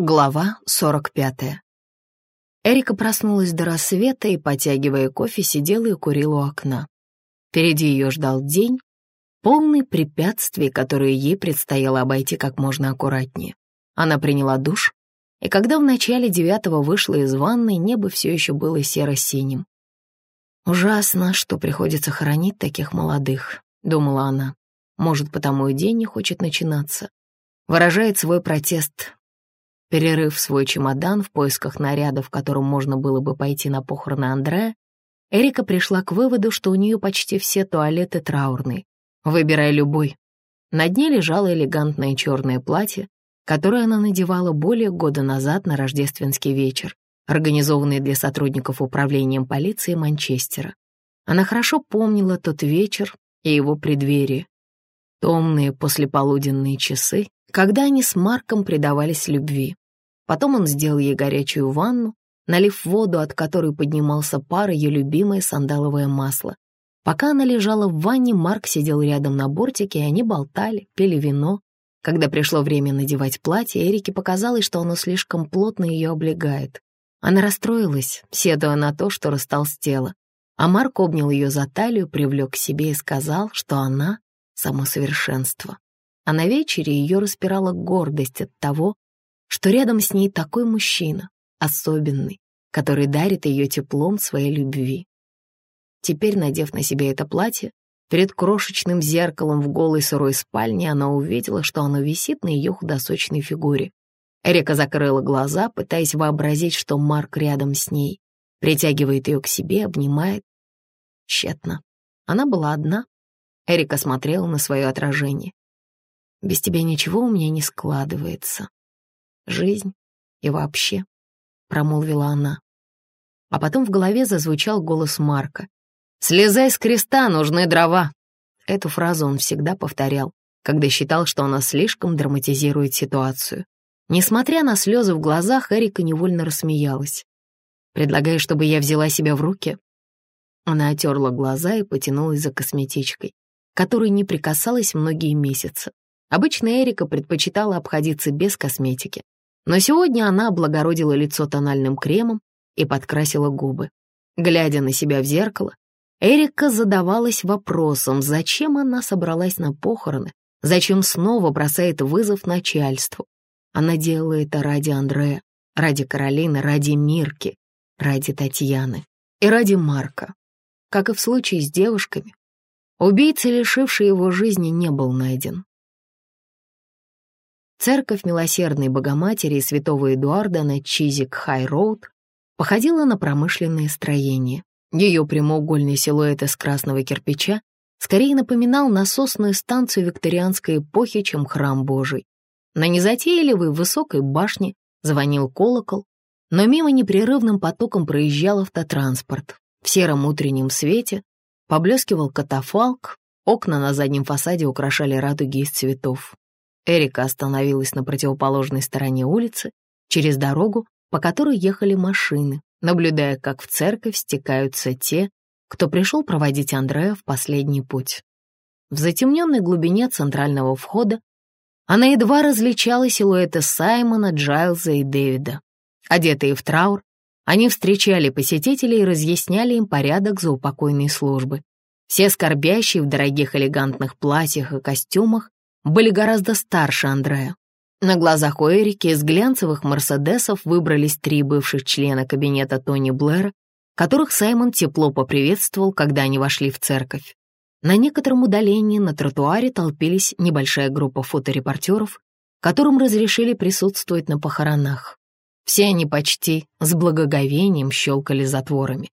Глава 45. Эрика проснулась до рассвета и, потягивая кофе, сидела и курила у окна. Впереди ее ждал день, полный препятствий, которые ей предстояло обойти как можно аккуратнее. Она приняла душ, и когда в начале девятого вышла из ванной, небо все еще было серо-синим. «Ужасно, что приходится хоронить таких молодых», — думала она. «Может, потому и день не хочет начинаться». Выражает свой протест Перерыв свой чемодан в поисках наряда, в котором можно было бы пойти на похороны Андрея, Эрика пришла к выводу, что у нее почти все туалеты траурные. Выбирай любой. На дне лежало элегантное черное платье, которое она надевала более года назад на рождественский вечер, организованный для сотрудников управления полиции Манчестера. Она хорошо помнила тот вечер и его преддверие. Томные послеполуденные часы, когда они с Марком предавались любви. Потом он сделал ей горячую ванну, налив воду, от которой поднимался пар, ее любимое сандаловое масло. Пока она лежала в ванне, Марк сидел рядом на бортике, и они болтали, пили вино. Когда пришло время надевать платье, Эрике показалось, что оно слишком плотно ее облегает. Она расстроилась, сетуя на то, что растолстела. А Марк обнял ее за талию, привлек к себе и сказал, что она — само совершенство а на вечере ее распирала гордость от того, что рядом с ней такой мужчина, особенный, который дарит ее теплом своей любви. Теперь, надев на себе это платье, перед крошечным зеркалом в голой сырой спальне она увидела, что оно висит на ее худосочной фигуре. Эрика закрыла глаза, пытаясь вообразить, что Марк рядом с ней, притягивает ее к себе, обнимает. Тщетно. Она была одна. Эрика смотрела на свое отражение. Без тебя ничего у меня не складывается. Жизнь и вообще, — промолвила она. А потом в голове зазвучал голос Марка. «Слезай с креста, нужны дрова!» Эту фразу он всегда повторял, когда считал, что она слишком драматизирует ситуацию. Несмотря на слезы в глазах, Эрика невольно рассмеялась. «Предлагаешь, чтобы я взяла себя в руки?» Она отерла глаза и потянулась за косметичкой, которой не прикасалась многие месяцы. Обычно Эрика предпочитала обходиться без косметики, но сегодня она облагородила лицо тональным кремом и подкрасила губы. Глядя на себя в зеркало, Эрика задавалась вопросом, зачем она собралась на похороны, зачем снова бросает вызов начальству. Она делала это ради Андрея, ради Каролины, ради Мирки, ради Татьяны и ради Марка. Как и в случае с девушками, убийца, лишивший его жизни, не был найден. Церковь Милосердной Богоматери и Святого Эдуарда на Чизик-Хай-Роуд походила на промышленное строение. Ее прямоугольный силуэт из красного кирпича скорее напоминал насосную станцию викторианской эпохи, чем храм Божий. На незатейливой высокой башне звонил колокол, но мимо непрерывным потоком проезжал автотранспорт. В сером утреннем свете поблескивал катафалк, окна на заднем фасаде украшали радуги из цветов. Эрика остановилась на противоположной стороне улицы, через дорогу, по которой ехали машины, наблюдая, как в церковь стекаются те, кто пришел проводить Андрея в последний путь. В затемненной глубине центрального входа она едва различала силуэты Саймона, Джайлза и Дэвида. Одетые в траур, они встречали посетителей и разъясняли им порядок заупокойной службы. Все скорбящие в дорогих элегантных платьях и костюмах были гораздо старше Андрея. На глазах у Эрики из глянцевых «Мерседесов» выбрались три бывших члена кабинета Тони Блэра, которых Саймон тепло поприветствовал, когда они вошли в церковь. На некотором удалении на тротуаре толпились небольшая группа фоторепортеров, которым разрешили присутствовать на похоронах. Все они почти с благоговением щелкали затворами.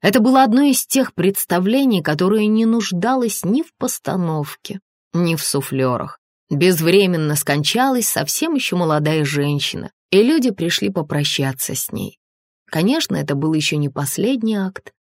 Это было одно из тех представлений, которое не нуждалось ни в постановке, не в суфлерах. Безвременно скончалась совсем еще молодая женщина, и люди пришли попрощаться с ней. Конечно, это был еще не последний акт.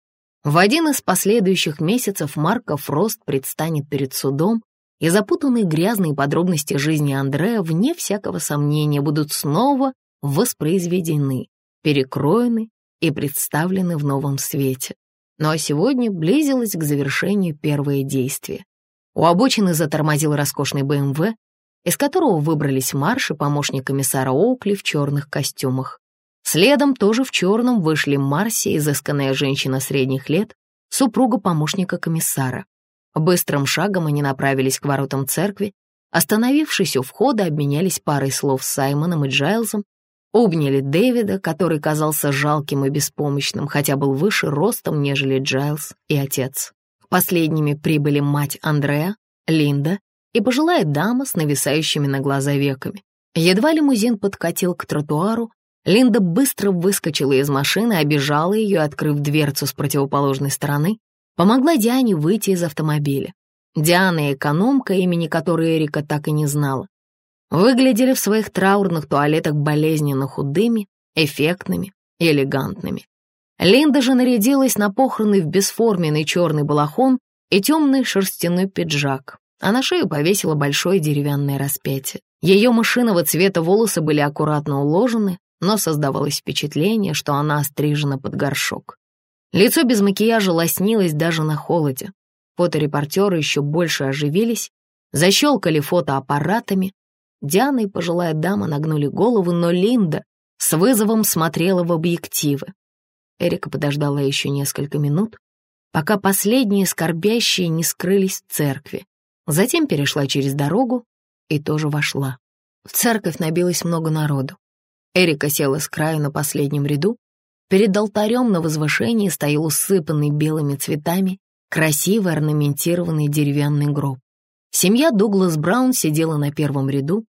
В один из последующих месяцев Марка Фрост предстанет перед судом, и запутанные грязные подробности жизни Андрея, вне всякого сомнения, будут снова воспроизведены, перекроены и представлены в новом свете. Но сегодня близилось к завершению первое действие. У обочины затормозил роскошный БМВ, из которого выбрались Марш и помощник комиссара Оукли в черных костюмах. Следом тоже в черном вышли Марси, изысканная женщина средних лет, супруга помощника комиссара. Быстрым шагом они направились к воротам церкви, остановившись у входа, обменялись парой слов с Саймоном и Джайлзом, обняли Дэвида, который казался жалким и беспомощным, хотя был выше ростом, нежели Джайлз и отец. Последними прибыли мать Андреа, Линда и пожилая дама с нависающими на глаза веками. Едва лимузин подкатил к тротуару, Линда быстро выскочила из машины, обижала ее, открыв дверцу с противоположной стороны, помогла Диане выйти из автомобиля. Диана и экономка, имени которой Эрика так и не знала, выглядели в своих траурных туалетах болезненно худыми, эффектными и элегантными. Линда же нарядилась на похороны в бесформенный черный балахон и темный шерстяной пиджак, а на шею повесила большое деревянное распятие. Ее машинового цвета волосы были аккуратно уложены, но создавалось впечатление, что она острижена под горшок. Лицо без макияжа лоснилось даже на холоде. Фоторепортеры еще больше оживились, защелкали фотоаппаратами. Диана и пожилая дама нагнули голову, но Линда с вызовом смотрела в объективы. Эрика подождала еще несколько минут, пока последние скорбящие не скрылись в церкви. Затем перешла через дорогу и тоже вошла. В церковь набилось много народу. Эрика села с краю на последнем ряду. Перед алтарем на возвышении стоял усыпанный белыми цветами красивый орнаментированный деревянный гроб. Семья Дуглас Браун сидела на первом ряду.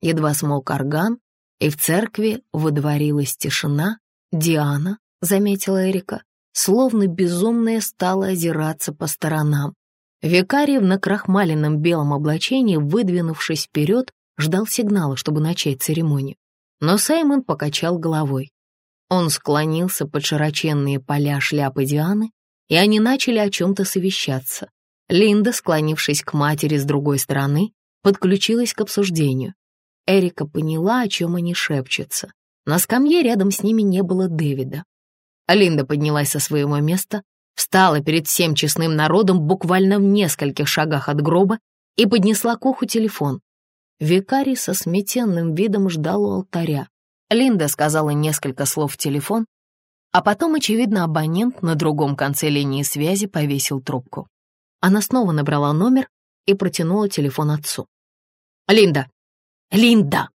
Едва смолк орган, и в церкви выдворилась тишина. Диана, заметила Эрика, словно безумная стала озираться по сторонам. Викарий в накрахмаленном белом облачении, выдвинувшись вперед, ждал сигнала, чтобы начать церемонию. Но Саймон покачал головой. Он склонился под широченные поля шляпы Дианы, и они начали о чем-то совещаться. Линда, склонившись к матери с другой стороны, подключилась к обсуждению. Эрика поняла, о чем они шепчутся. На скамье рядом с ними не было Дэвида. Линда поднялась со своего места, встала перед всем честным народом буквально в нескольких шагах от гроба и поднесла к уху телефон. Викарий со сметенным видом ждал у алтаря. Линда сказала несколько слов в телефон, а потом, очевидно, абонент на другом конце линии связи повесил трубку. Она снова набрала номер и протянула телефон отцу. «Линда! Линда!»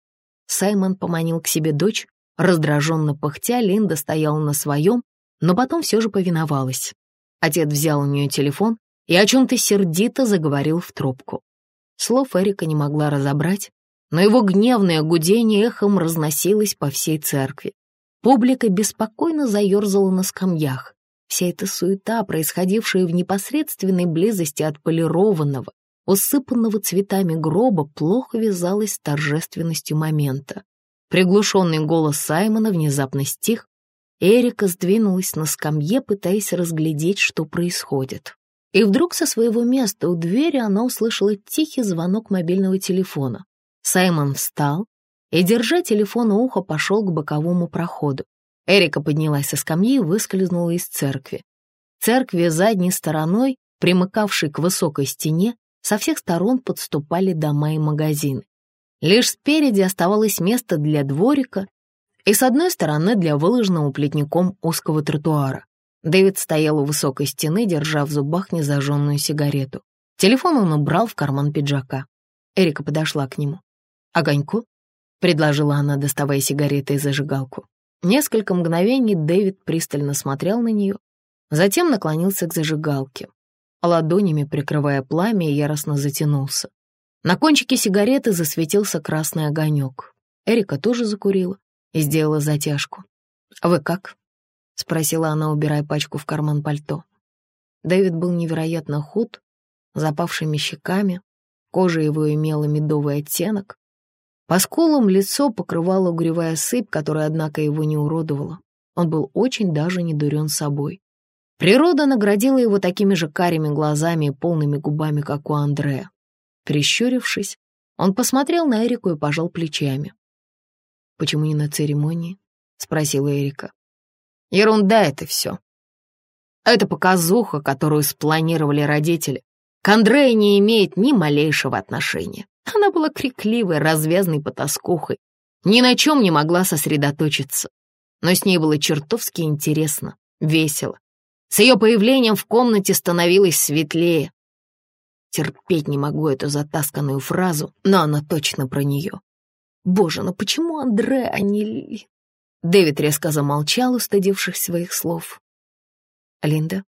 Саймон поманил к себе дочь. Раздраженно пыхтя, Линда стояла на своем, но потом все же повиновалась. Отец взял у нее телефон и о чем-то сердито заговорил в трубку. Слов Эрика не могла разобрать, но его гневное гудение эхом разносилось по всей церкви. Публика беспокойно заерзала на скамьях. Вся эта суета, происходившая в непосредственной близости от полированного, усыпанного цветами гроба, плохо вязалась с торжественностью момента. Приглушенный голос Саймона внезапно стих, Эрика сдвинулась на скамье, пытаясь разглядеть, что происходит. И вдруг со своего места у двери она услышала тихий звонок мобильного телефона. Саймон встал и, держа телефон у уха, пошел к боковому проходу. Эрика поднялась со скамьи и выскользнула из церкви. Церкви задней стороной, примыкавшей к высокой стене, со всех сторон подступали дома и магазины. Лишь спереди оставалось место для дворика и с одной стороны для выложенного плетником узкого тротуара. Дэвид стоял у высокой стены, держа в зубах незажженную сигарету. Телефон он убрал в карман пиджака. Эрика подошла к нему. «Огоньку?» — предложила она, доставая сигареты и зажигалку. Несколько мгновений Дэвид пристально смотрел на нее, затем наклонился к зажигалке, ладонями прикрывая пламя яростно затянулся. На кончике сигареты засветился красный огонек. Эрика тоже закурила и сделала затяжку. «Вы как?» — спросила она, убирая пачку в карман пальто. Дэвид был невероятно худ, запавшими щеками, кожа его имела медовый оттенок. По скулам лицо покрывала угревая сыпь, которая, однако, его не уродовала. Он был очень даже не дурен собой. Природа наградила его такими же карими глазами и полными губами, как у Андрея. Прищурившись, он посмотрел на Эрику и пожал плечами. «Почему не на церемонии?» — спросила Эрика. Ерунда это все. Это показуха, которую спланировали родители. К Андрею не имеет ни малейшего отношения. Она была крикливой, развязной потаскухой, ни на чем не могла сосредоточиться. Но с ней было чертовски интересно, весело. С ее появлением в комнате становилось светлее. Терпеть не могу эту затасканную фразу, но она точно про нее. Боже, ну почему Андре, а не Лили? Дэвид резко замолчал, устыдившись своих слов. Линда?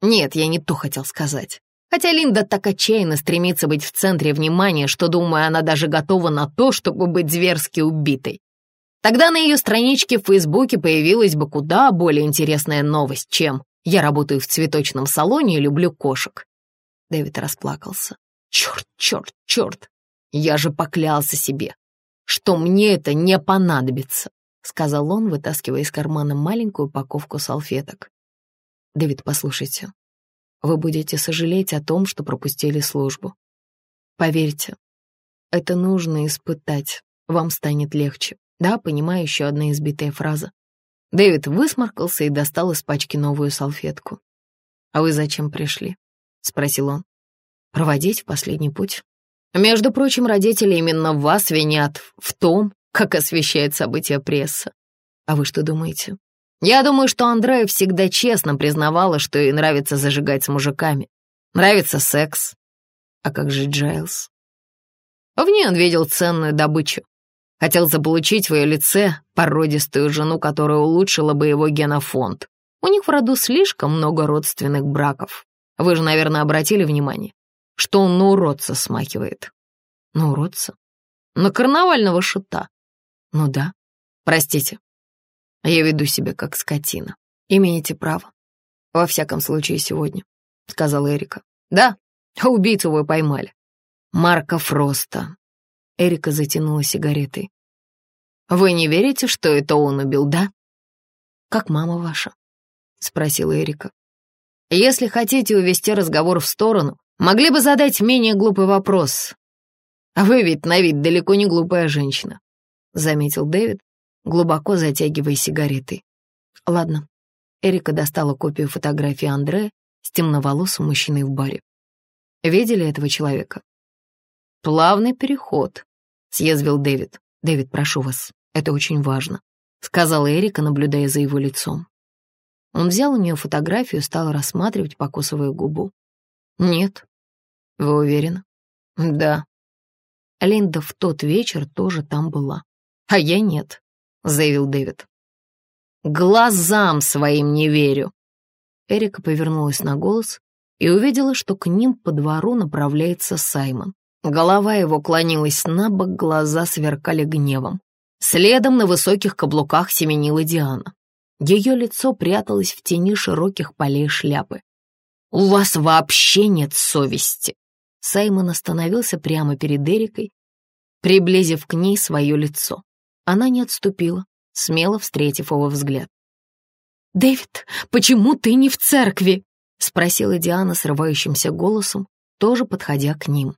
Нет, я не то хотел сказать. Хотя Линда так отчаянно стремится быть в центре внимания, что, думаю, она даже готова на то, чтобы быть зверски убитой. Тогда на ее страничке в Фейсбуке появилась бы куда более интересная новость, чем «Я работаю в цветочном салоне и люблю кошек». Дэвид расплакался. «Черт, черт, черт! Я же поклялся себе, что мне это не понадобится», сказал он, вытаскивая из кармана маленькую упаковку салфеток. «Дэвид, послушайте, вы будете сожалеть о том, что пропустили службу. Поверьте, это нужно испытать, вам станет легче. Да, понимаю, еще одна избитая фраза. Дэвид высморкался и достал из пачки новую салфетку. «А вы зачем пришли?» — спросил он. «Проводить в последний путь?» «Между прочим, родители именно вас винят в том, как освещает события пресса. А вы что думаете?» Я думаю, что Андрея всегда честно признавала, что ей нравится зажигать с мужиками. Нравится секс. А как же Джайлз? В ней он видел ценную добычу. Хотел заполучить в ее лице породистую жену, которая улучшила бы его генофонд. У них в роду слишком много родственных браков. Вы же, наверное, обратили внимание, что он на уродца смахивает. На уродца? На карнавального шута. Ну да. Простите, я веду себя как скотина. Имеете право. Во всяком случае, сегодня, — сказала Эрика. Да, убийцу вы поймали. Марка Фроста. Эрика затянула сигаретой. Вы не верите, что это он убил, да? Как мама ваша? — спросила Эрика. Если хотите увести разговор в сторону, могли бы задать менее глупый вопрос. А вы ведь на вид далеко не глупая женщина, — заметил Дэвид, глубоко затягивая сигареты. Ладно. Эрика достала копию фотографии Андре с темноволосым мужчиной в баре. Видели этого человека? Плавный переход, съязвил Дэвид. Дэвид, прошу вас, это очень важно, сказала Эрика, наблюдая за его лицом. Он взял у нее фотографию стал рассматривать, покусывая губу. «Нет». «Вы уверены?» «Да». Линда в тот вечер тоже там была, а я нет. — заявил Дэвид. «Глазам своим не верю!» Эрика повернулась на голос и увидела, что к ним по двору направляется Саймон. Голова его клонилась на бок, глаза сверкали гневом. Следом на высоких каблуках семенила Диана. Ее лицо пряталось в тени широких полей шляпы. «У вас вообще нет совести!» Саймон остановился прямо перед Эрикой, приблизив к ней свое лицо. Она не отступила, смело встретив его взгляд. «Дэвид, почему ты не в церкви?» — спросила Диана срывающимся голосом, тоже подходя к ним.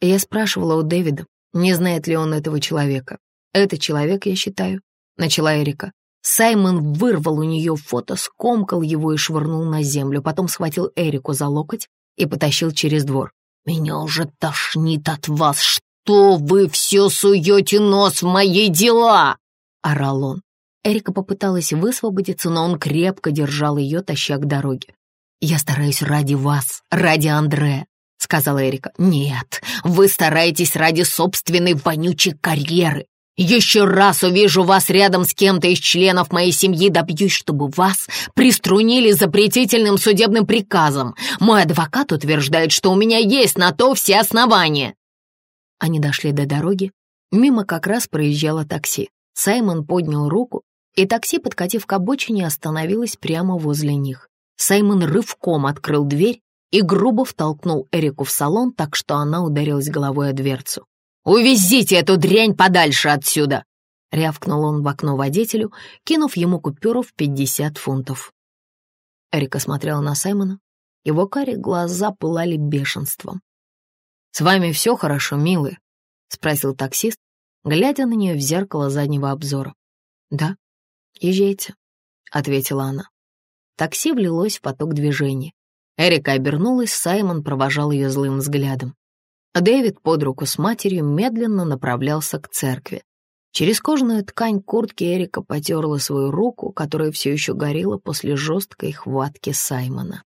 Я спрашивала у Дэвида, не знает ли он этого человека. «Это человек, я считаю», — начала Эрика. Саймон вырвал у нее фото, скомкал его и швырнул на землю, потом схватил Эрику за локоть и потащил через двор. «Меня уже тошнит от вас, что вы все суете нос в мои дела?» — орал он. Эрика попыталась высвободиться, но он крепко держал ее, таща к дороге. «Я стараюсь ради вас, ради Андре», — сказала Эрика. «Нет, вы стараетесь ради собственной вонючей карьеры. Еще раз увижу вас рядом с кем-то из членов моей семьи, добьюсь, чтобы вас приструнили запретительным судебным приказом. Мой адвокат утверждает, что у меня есть на то все основания». Они дошли до дороги. Мимо как раз проезжало такси. Саймон поднял руку, и такси, подкатив к обочине, остановилось прямо возле них. Саймон рывком открыл дверь и грубо втолкнул Эрику в салон, так что она ударилась головой о дверцу. «Увезите эту дрянь подальше отсюда!» — рявкнул он в окно водителю, кинув ему купюру в пятьдесят фунтов. Эрика смотрела на Саймона. Его карие глаза пылали бешенством. «С вами все хорошо, милый?» — спросил таксист, глядя на нее в зеркало заднего обзора. «Да, езжайте», — ответила она. Такси влилось в поток движения. Эрика обернулась, Саймон провожал ее злым взглядом. Дэвид под руку с матерью медленно направлялся к церкви. Через кожаную ткань куртки Эрика потерла свою руку, которая все еще горела после жесткой хватки Саймона.